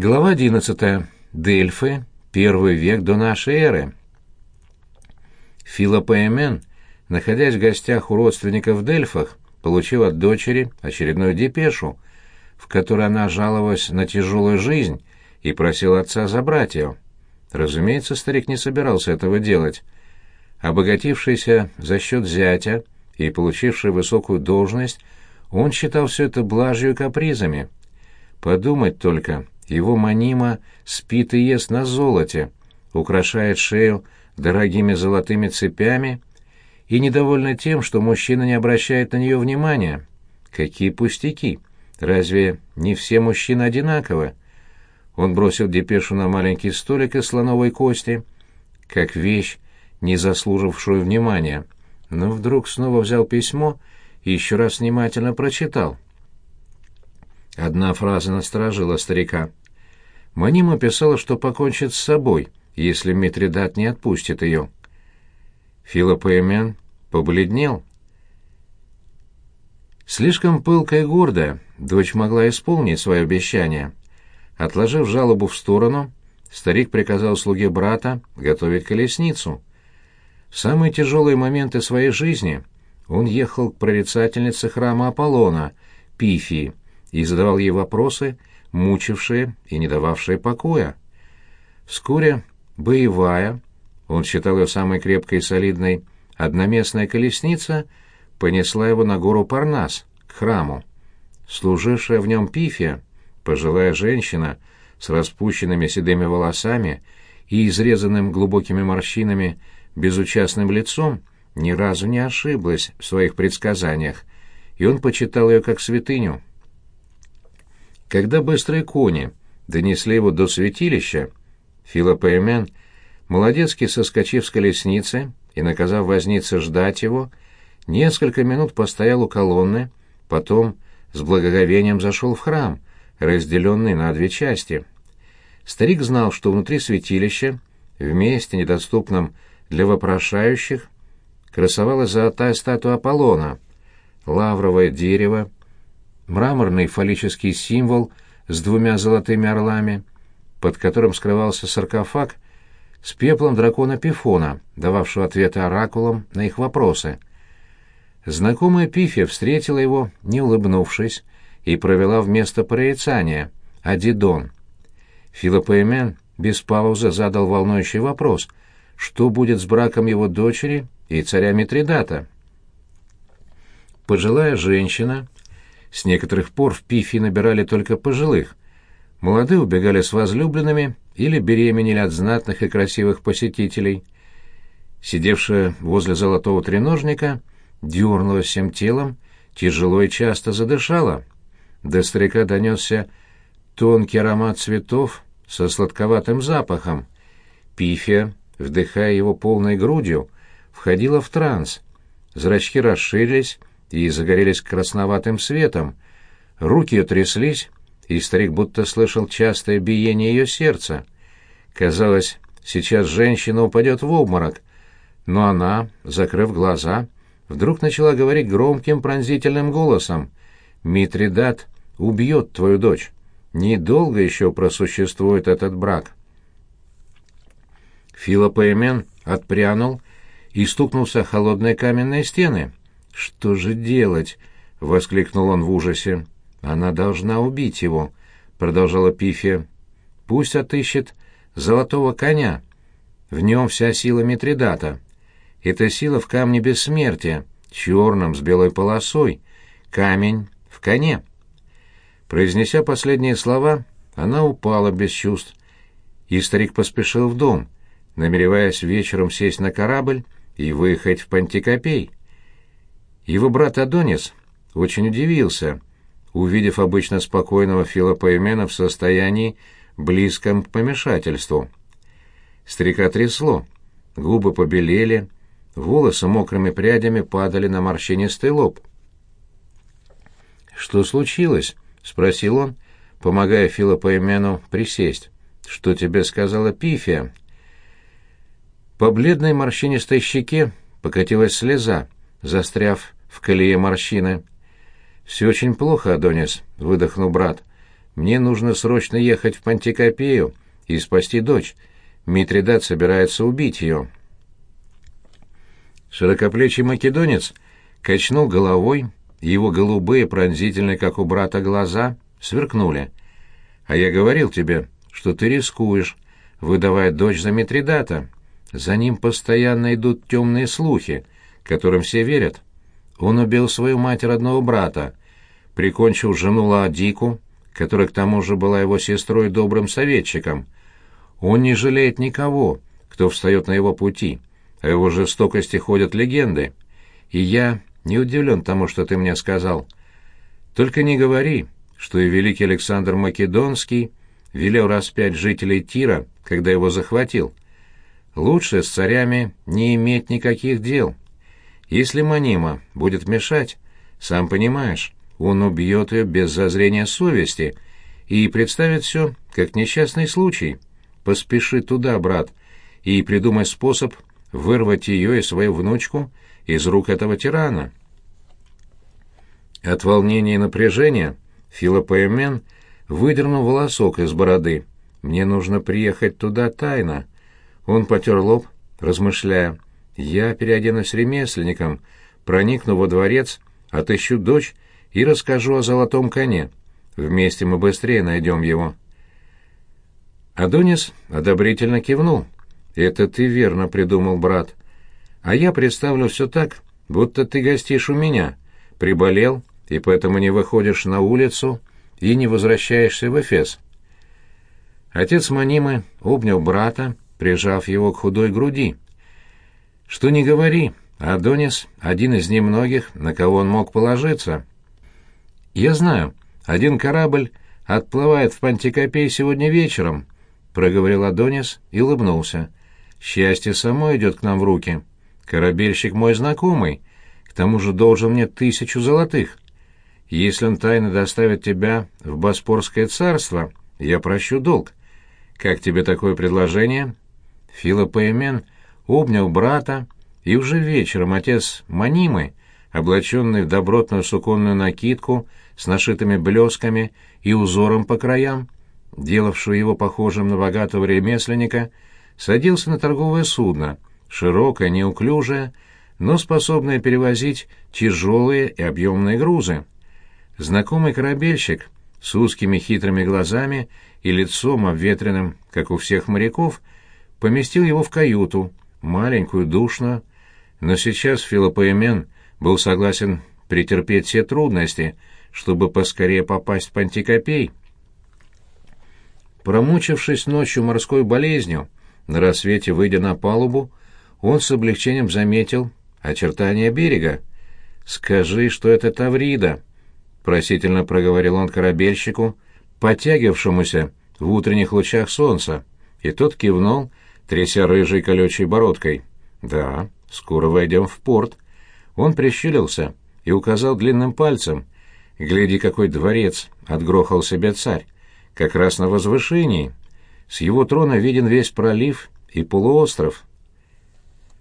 Глава 11. Дельфы. Первый век до нашей эры. Филопоэмен, находясь в гостях у родственников в Дельфах, получил от дочери очередную депешу, в которой она жаловалась на тяжелую жизнь и просила отца забрать ее. Разумеется, старик не собирался этого делать. Обогатившийся за счет зятя и получивший высокую должность, он считал все это блажью и капризами. Подумать только — его манима спит и ест на золоте, украшает шею дорогими золотыми цепями и недовольна тем, что мужчина не обращает на нее внимания. Какие пустяки! Разве не все мужчины одинаковы? Он бросил депешу на маленький столик из слоновой кости, как вещь, не заслужившую внимания, но вдруг снова взял письмо и еще раз внимательно прочитал. Одна фраза насторожила старика. Манима писала, что покончит с собой, если Митридат не отпустит ее. Филопоэмен побледнел. Слишком пылкая и гордая, дочь могла исполнить свое обещание. Отложив жалобу в сторону, старик приказал слуге брата готовить колесницу. В самые тяжелые моменты своей жизни он ехал к прорицательнице храма Аполлона, Пифии, и задавал ей вопросы, мучившие и не дававшие покоя. Вскоре боевая, он считал ее самой крепкой и солидной, одноместная колесница понесла его на гору Парнас, к храму. Служившая в нем Пифия, пожилая женщина с распущенными седыми волосами и изрезанным глубокими морщинами безучастным лицом, ни разу не ошиблась в своих предсказаниях, и он почитал ее как святыню. Когда быстрые кони донесли его до святилища, Филопоэмен, молодецки соскочив с колесницы и наказав вознице ждать его, несколько минут постоял у колонны, потом с благоговением зашел в храм, разделенный на две части. Старик знал, что внутри святилища, в месте, недоступном для вопрошающих, красовалась золотая статуя Аполлона, лавровое дерево, мраморный фаллический символ с двумя золотыми орлами, под которым скрывался саркофаг с пеплом дракона Пифона, дававшего ответы оракулам на их вопросы. Знакомая Пифия встретила его, не улыбнувшись, и провела в место прорицания — Адидон. Филопоэмен без паузы задал волнующий вопрос, что будет с браком его дочери и царя Митридата. Пожилая женщина с некоторых пор в пифе набирали только пожилых. Молодые убегали с возлюбленными или беременели от знатных и красивых посетителей. Сидевшая возле золотого треножника дернулась всем телом, тяжело и часто задышала. До старика донесся тонкий аромат цветов со сладковатым запахом. Пифия, вдыхая его полной грудью, входила в транс. Зрачки расширились, и загорелись красноватым светом. Руки ее тряслись, и старик будто слышал частое биение ее сердца. Казалось, сейчас женщина упадет в обморок, но она, закрыв глаза, вдруг начала говорить громким пронзительным голосом. «Митридат убьет твою дочь. Недолго еще просуществует этот брак». Филопоэмен отпрянул и стукнулся холодные каменные стены. «Что же делать?» — воскликнул он в ужасе. «Она должна убить его», — продолжала Пифия. «Пусть отыщет золотого коня. В нем вся сила Митридата. Это сила в камне бессмертия, черном, с белой полосой. Камень в коне». Произнеся последние слова, она упала без чувств, и старик поспешил в дом, намереваясь вечером сесть на корабль и выехать в Пантикопей. Его брат Адонис очень удивился, увидев обычно спокойного Филопоэмена в состоянии, близком к помешательству. Старика трясло, губы побелели, волосы мокрыми прядями падали на морщинистый лоб. «Что случилось?» — спросил он, помогая Филопоэмену присесть. «Что тебе сказала Пифия?» По бледной морщинистой щеке покатилась слеза, застряв в колее морщины. «Все очень плохо, Адонис», — выдохнул брат. Мне нужно срочно ехать в Пантикопею и спасти дочь. Митридат собирается убить ее». Широкоплечий македонец качнул головой, его голубые, пронзительные, как у брата, глаза сверкнули. «А я говорил тебе, что ты рискуешь, выдавая дочь за Митридата. За ним постоянно идут темные слухи, которым все верят. Он убил свою мать родного брата, прикончил жену Ладику, которая к тому же была его сестрой добрым советчиком. Он не жалеет никого, кто встает на его пути. О его жестокости ходят легенды. И я не удивлен тому, что ты мне сказал. Только не говори, что и великий Александр Македонский велел распять жителей Тира, когда его захватил. Лучше с царями не иметь никаких дел. Если Манима будет мешать, сам понимаешь, он убьет ее без зазрения совести и представит все как несчастный случай. Поспеши туда, брат, и придумай способ вырвать ее и свою внучку из рук этого тирана. От волнения и напряжения Филопоэмен выдернул волосок из бороды. «Мне нужно приехать туда тайно». Он потер лоб, размышляя. «Я переоденусь ремесленником, проникну во дворец, отыщу дочь и расскажу о золотом коне. Вместе мы быстрее найдем его». Адонис одобрительно кивнул. «Это ты верно придумал, брат. А я представлю все так, будто ты гостишь у меня. Приболел, и поэтому не выходишь на улицу и не возвращаешься в Эфес». Отец Манимы обнял брата, прижав его к худой груди. «Что не говори, Адонис — один из немногих, на кого он мог положиться». «Я знаю, один корабль отплывает в Пантикопей сегодня вечером», — проговорил Адонис и улыбнулся. Счастье само идет к нам в руки. Корабельщик мой знакомый, к тому же должен мне тысячу золотых. Если он тайно доставит тебя в Боспорское царство, я прощу долг. Как тебе такое предложение?» Филопоэмен обнял брата, и уже вечером отец Манимы, облаченный в добротную суконную накидку с нашитыми блесками и узором по краям, делавшую его похожим на богатого ремесленника, садился на торговое судно, широкое, неуклюжее, но способное перевозить тяжелые и объемные грузы. Знакомый корабельщик с узкими хитрыми глазами и лицом обветренным, как у всех моряков, поместил его в каюту, маленькую, душную, но сейчас Филопоэмен был согласен претерпеть все трудности, чтобы поскорее попасть в Пантикопей. Промучившись ночью морской болезнью, на рассвете, выйдя на палубу, он с облегчением заметил очертания берега. «Скажи, что это Таврида», — просительно проговорил он корабельщику, потягивавшемуся в утренних лучах солнца, и тот кивнул, тряся рыжей колючей бородкой. «Да, скоро войдем в порт». Он прищурился и указал длинным пальцем. «Гляди, какой дворец!» — отгрохал себе царь. «Как раз на возвышении. С его трона виден весь пролив и полуостров.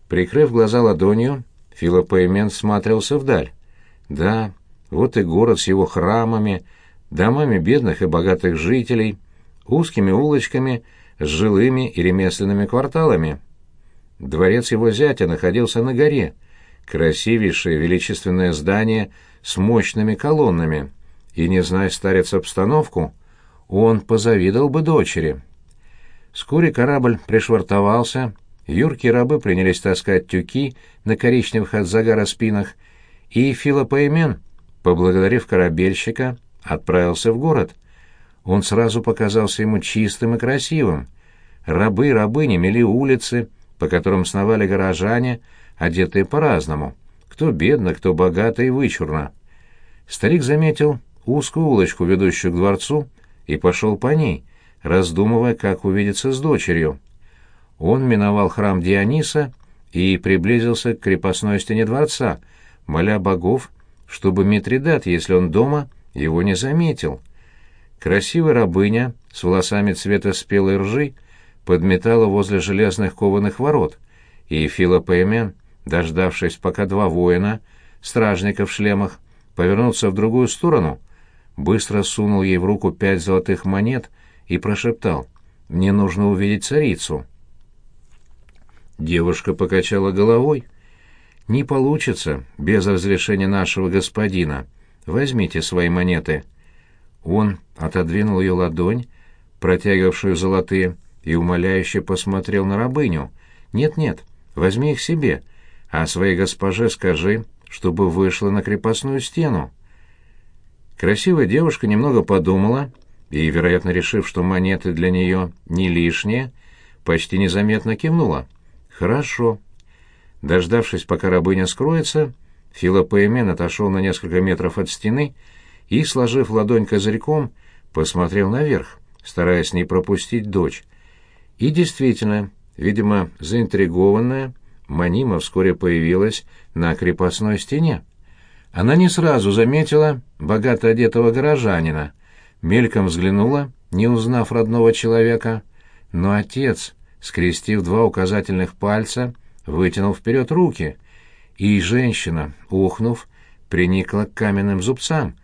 Прикрыв глаза ладонью, Филопоэмен смотрелся вдаль. Да, вот и город с его храмами, домами бедных и богатых жителей, узкими улочками с жилыми и ремесленными кварталами. Дворец его зятя находился на горе, красивейшее величественное здание с мощными колоннами, и, не зная старец обстановку, он позавидовал бы дочери. Вскоре корабль пришвартовался, юркие рабы принялись таскать тюки на коричневых от загара спинах, и Филопоэмен, поблагодарив корабельщика, отправился в город. Он сразу показался ему чистым и красивым. Рабы и рабыни мели улицы, по которым сновали горожане, одетые по-разному, кто бедно, кто богато и вычурно. Старик заметил узкую улочку, ведущую к дворцу, и пошел по ней — раздумывая, как увидеться с дочерью. Он миновал храм Диониса и приблизился к крепостной стене дворца, моля богов, чтобы Митридат, если он дома, его не заметил. Красивая рабыня с волосами цвета спелой ржи подметала возле железных кованых ворот, и Филопоэмен, дождавшись, пока два воина, стражника в шлемах, повернутся в другую сторону, быстро сунул ей в руку пять золотых монет и прошептал «Мне нужно увидеть царицу». Девушка покачала головой. «Не получится без разрешения нашего господина. Возьмите свои монеты». Он отодвинул ее ладонь, протягивавшую золотые, и умоляюще посмотрел на рабыню. «Нет-нет, возьми их себе, а своей госпоже скажи, чтобы вышла на крепостную стену». Красивая девушка немного подумала и, вероятно, решив, что монеты для нее не лишние, почти незаметно кивнула. «Хорошо». Дождавшись, пока рабыня скроется, Филопоэмен отошел на несколько метров от стены и, сложив ладонь козырьком, посмотрел наверх, стараясь не пропустить дочь. И действительно, видимо, заинтригованная, Манима вскоре появилась на крепостной стене. Она не сразу заметила богато одетого горожанина, мельком взглянула, не узнав родного человека, но отец, скрестив два указательных пальца, вытянул вперед руки, и женщина, ухнув, приникла к каменным зубцам.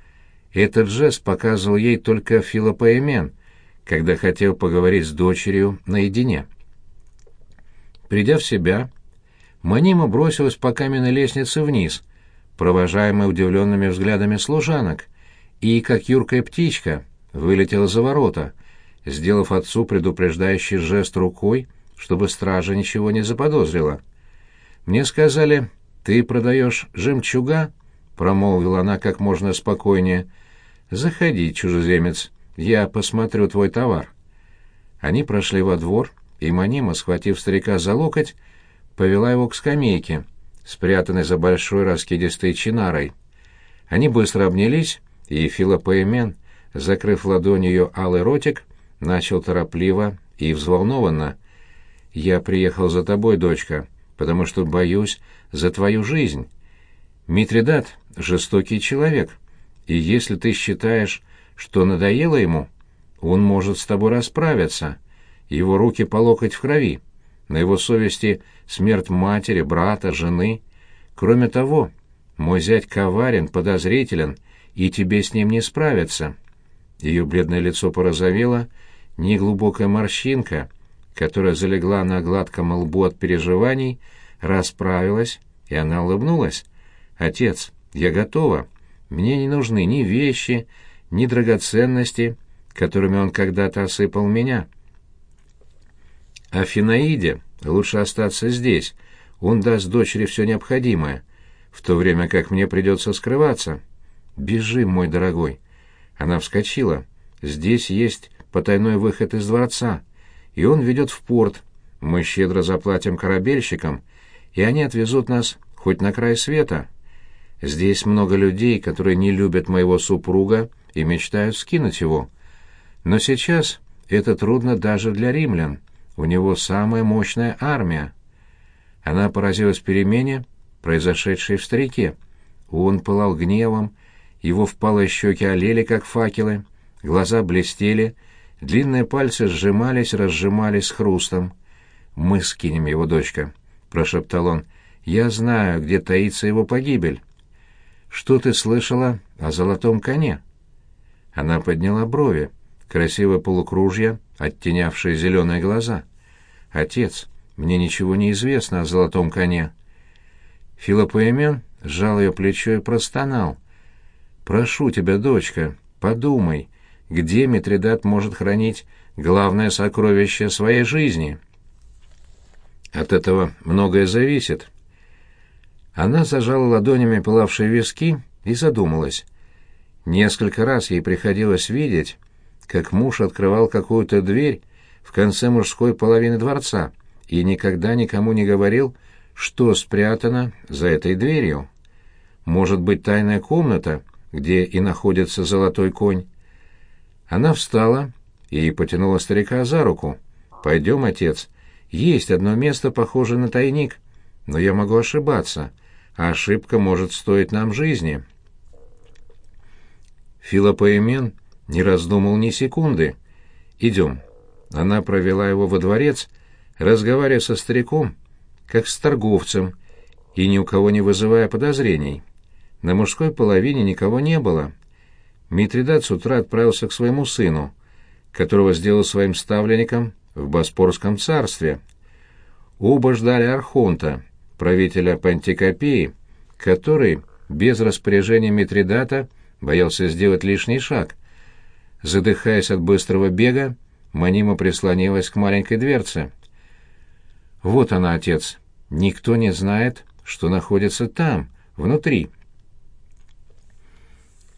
Этот жест показывал ей только Филопоэмен, когда хотел поговорить с дочерью наедине. Придя в себя, Манима бросилась по каменной лестнице вниз, провожаемая удивленными взглядами служанок, и, как юркая птичка, вылетела за ворота, сделав отцу предупреждающий жест рукой, чтобы стража ничего не заподозрила. «Мне сказали, ты продаешь жемчуга?» — промолвила она как можно спокойнее. «Заходи, чужеземец, я посмотрю твой товар». Они прошли во двор, и Манима, схватив старика за локоть, повела его к скамейке, спрятанной за большой раскидистой чинарой. Они быстро обнялись, и Филопоэмен, закрыв ладонью ее алый ротик, начал торопливо и взволнованно. «Я приехал за тобой, дочка, потому что боюсь за твою жизнь. Митридат — жестокий человек, и если ты считаешь, что надоело ему, он может с тобой расправиться. Его руки по локоть в крови. На его совести смерть матери, брата, жены. Кроме того, мой зять коварен, подозрителен, и тебе с ним не справиться. Ее бледное лицо порозовело, неглубокая морщинка, которая залегла на гладком лбу от переживаний, расправилась, и она улыбнулась. «Отец, я готова. Мне не нужны ни вещи, ни драгоценности, которыми он когда-то осыпал меня. А Финаиде лучше остаться здесь, он даст дочери все необходимое, в то время как мне придется скрываться. Бежи, мой дорогой. Она вскочила. Здесь есть потайной выход из дворца, и он ведет в порт. Мы щедро заплатим корабельщикам, и они отвезут нас хоть на край света. Здесь много людей, которые не любят моего супруга и мечтают скинуть его. Но сейчас это трудно даже для римлян. У него самая мощная армия. Она поразилась перемене, произошедшей в старике. Он пылал гневом, его впалые щеки олели, как факелы, глаза блестели, длинные пальцы сжимались, разжимались с хрустом. «Мы скинем его, дочка», — прошептал он. «Я знаю, где таится его погибель». «Что ты слышала о золотом коне?» Она подняла брови, красивое полукружье, оттенявшее зеленые глаза. «Отец, мне ничего не известно о золотом коне». Филопоэмен сжал ее плечо и простонал. «Прошу тебя, дочка, подумай, где Митридат может хранить главное сокровище своей жизни?» От этого многое зависит. Она зажала ладонями пылавшие виски и задумалась. Несколько раз ей приходилось видеть, как муж открывал какую-то дверь в конце мужской половины дворца и никогда никому не говорил, что спрятано за этой дверью. Может быть, тайная комната, где и находится золотой конь. Она встала и потянула старика за руку. «Пойдем, отец. Есть одно место, похожее на тайник, но я могу ошибаться, ошибка может стоить нам жизни». Филопоэмен не раздумал ни секунды. «Идем». Она провела его во дворец, разговаривая со стариком, как с торговцем, и ни у кого не вызывая подозрений. На мужской половине никого не было. Митридат с утра отправился к своему сыну, которого сделал своим ставленником в Боспорском царстве. Оба ждали Архонта, правителя Пантикопеи, который без распоряжения Митридата боялся сделать лишний шаг. Задыхаясь от быстрого бега, Манима прислонилась к маленькой дверце. «Вот она, отец. Никто не знает, что находится там, внутри».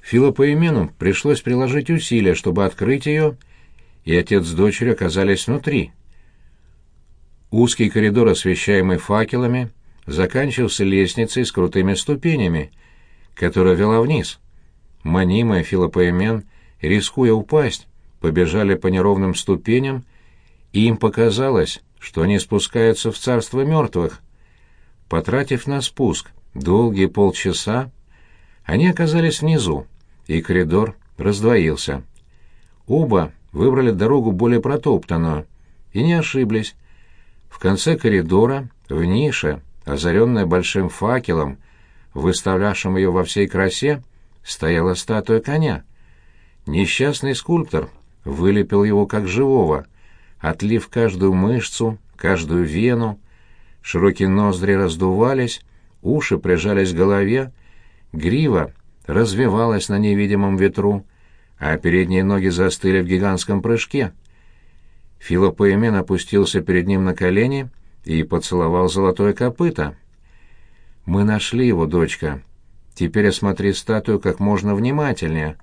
Филопоимену пришлось приложить усилия, чтобы открыть ее, и отец с дочерью оказались внутри. Узкий коридор, освещаемый факелами, заканчивался лестницей с крутыми ступенями, которая вела вниз. Манима и Филопоимен, рискуя упасть, побежали по неровным ступеням, и им показалось, что они спускаются в царство мертвых. Потратив на спуск долгие полчаса, они оказались внизу, и коридор раздвоился. Оба выбрали дорогу более протоптанную и не ошиблись. В конце коридора, в нише, озаренная большим факелом, выставлявшим ее во всей красе, стояла статуя коня. Несчастный скульптор вылепил его как живого, отлив каждую мышцу, каждую вену. Широкие ноздри раздувались, уши прижались к голове, грива развивалась на невидимом ветру, а передние ноги застыли в гигантском прыжке. Филопоэмен опустился перед ним на колени и поцеловал золотое копыто. «Мы нашли его, дочка. Теперь осмотри статую как можно внимательнее.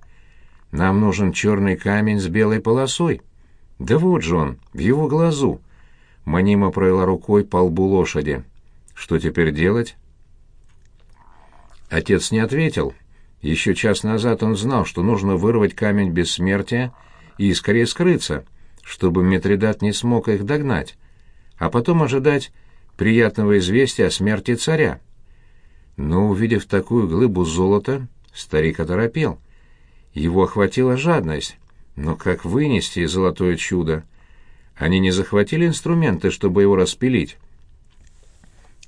Нам нужен черный камень с белой полосой. Да вот же он, в его глазу». Манима провела рукой по лбу лошади. «Что теперь делать?» Отец не ответил. Еще час назад он знал, что нужно вырвать камень бессмертия и скорее скрыться, чтобы Митридат не смог их догнать а потом ожидать приятного известия о смерти царя. Но, увидев такую глыбу золота, старик оторопел. Его охватила жадность. Но как вынести золотое чудо? Они не захватили инструменты, чтобы его распилить.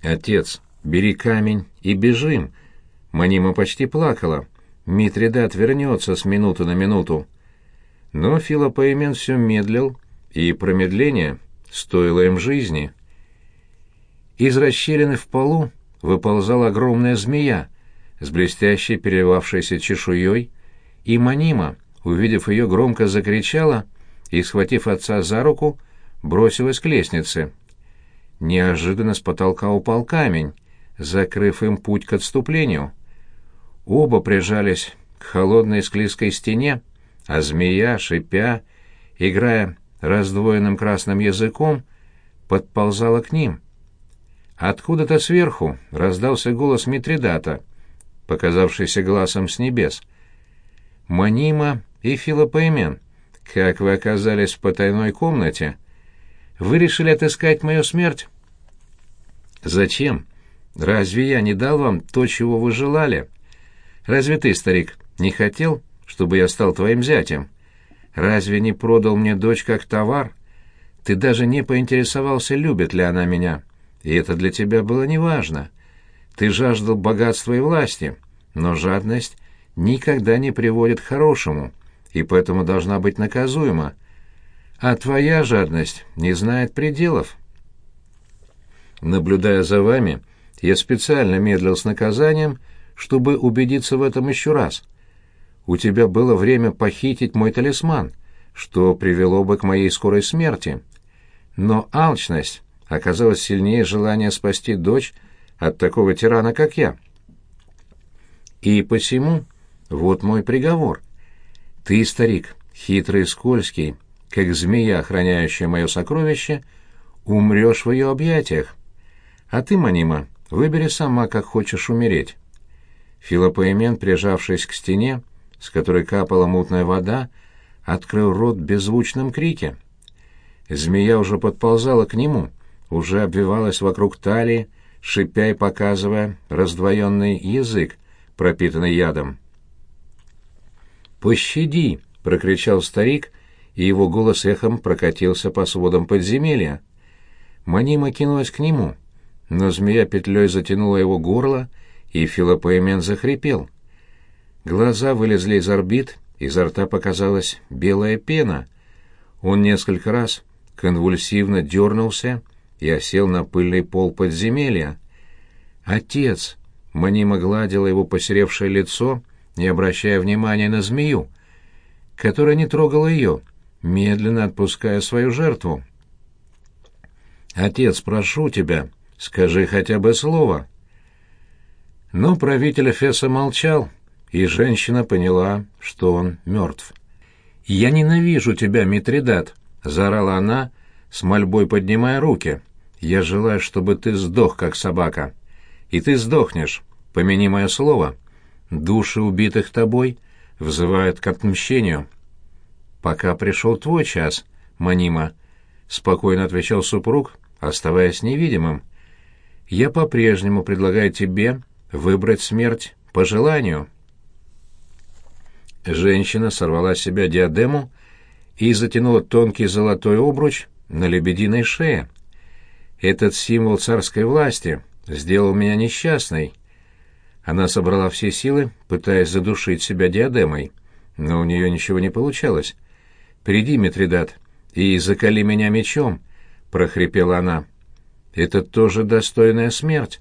«Отец, бери камень и бежим!» Манима почти плакала. Митридат вернется с минуты на минуту. Но Филопоимен все медлил, и промедление стоило им жизни. Из расщелины в полу выползала огромная змея с блестящей переливавшейся чешуей, и Манима, увидев ее, громко закричала и, схватив отца за руку, бросилась к лестнице. Неожиданно с потолка упал камень, закрыв им путь к отступлению. Оба прижались к холодной склизкой стене, а змея, шипя, играя раздвоенным красным языком, подползала к ним. Откуда-то сверху раздался голос Митридата, показавшийся глазом с небес. «Манима и Филопоимен, как вы оказались в потайной комнате? Вы решили отыскать мою смерть?» «Зачем? Разве я не дал вам то, чего вы желали? Разве ты, старик, не хотел, чтобы я стал твоим зятем?» Разве не продал мне дочь как товар? Ты даже не поинтересовался, любит ли она меня. И это для тебя было неважно. Ты жаждал богатства и власти, но жадность никогда не приводит к хорошему, и поэтому должна быть наказуема. А твоя жадность не знает пределов. Наблюдая за вами, я специально медлил с наказанием, чтобы убедиться в этом еще раз у тебя было время похитить мой талисман, что привело бы к моей скорой смерти. Но алчность оказалась сильнее желания спасти дочь от такого тирана, как я. И посему вот мой приговор. Ты, старик, хитрый и скользкий, как змея, охраняющая мое сокровище, умрешь в ее объятиях. А ты, Манима, выбери сама, как хочешь умереть. Филопоэмен, прижавшись к стене, с которой капала мутная вода, открыл рот в беззвучном крике. Змея уже подползала к нему, уже обвивалась вокруг талии, шипя и показывая раздвоенный язык, пропитанный ядом. «Пощади!» — прокричал старик, и его голос эхом прокатился по сводам подземелья. Манима кинулась к нему, но змея петлей затянула его горло, и Филопоэмен захрипел. Глаза вылезли из орбит изо рта показалась белая пена. Он несколько раз конвульсивно дернулся и осел на пыльный пол подземелья. «Отец!» — Манима гладила его посеревшее лицо, не обращая внимания на змею, которая не трогала ее, медленно отпуская свою жертву. «Отец, прошу тебя, скажи хотя бы слово». Но правитель Эфеса молчал, и женщина поняла, что он мертв. «Я ненавижу тебя, Митридат!» — заорала она, с мольбой поднимая руки. «Я желаю, чтобы ты сдох, как собака. И ты сдохнешь, помяни мое слово. Души убитых тобой взывают к отмщению». «Пока пришел твой час, Манима», — спокойно отвечал супруг, оставаясь невидимым. «Я по-прежнему предлагаю тебе выбрать смерть по желанию». Женщина сорвала с себя диадему и затянула тонкий золотой обруч на лебединой шее. Этот символ царской власти сделал меня несчастной. Она собрала все силы, пытаясь задушить себя диадемой, но у нее ничего не получалось. «Приди, Митридат, и закали меня мечом», — прохрипела она. «Это тоже достойная смерть.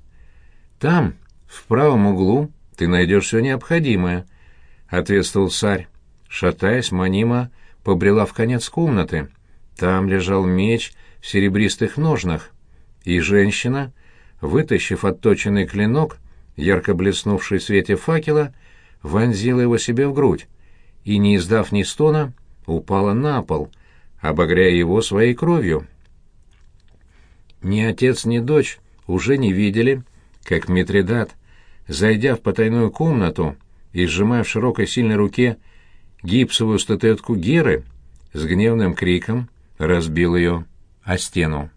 Там, в правом углу, ты найдешь все необходимое», — ответствовал царь. Шатаясь, Манима побрела в конец комнаты. Там лежал меч в серебристых ножнах, и женщина, вытащив отточенный клинок, ярко блеснувший в свете факела, вонзила его себе в грудь и, не издав ни стона, упала на пол, обогряя его своей кровью. Ни отец, ни дочь уже не видели, как Митридат, зайдя в потайную комнату и сжимая в широкой сильной руке гипсовую статуэтку Геры, с гневным криком разбил ее о стену.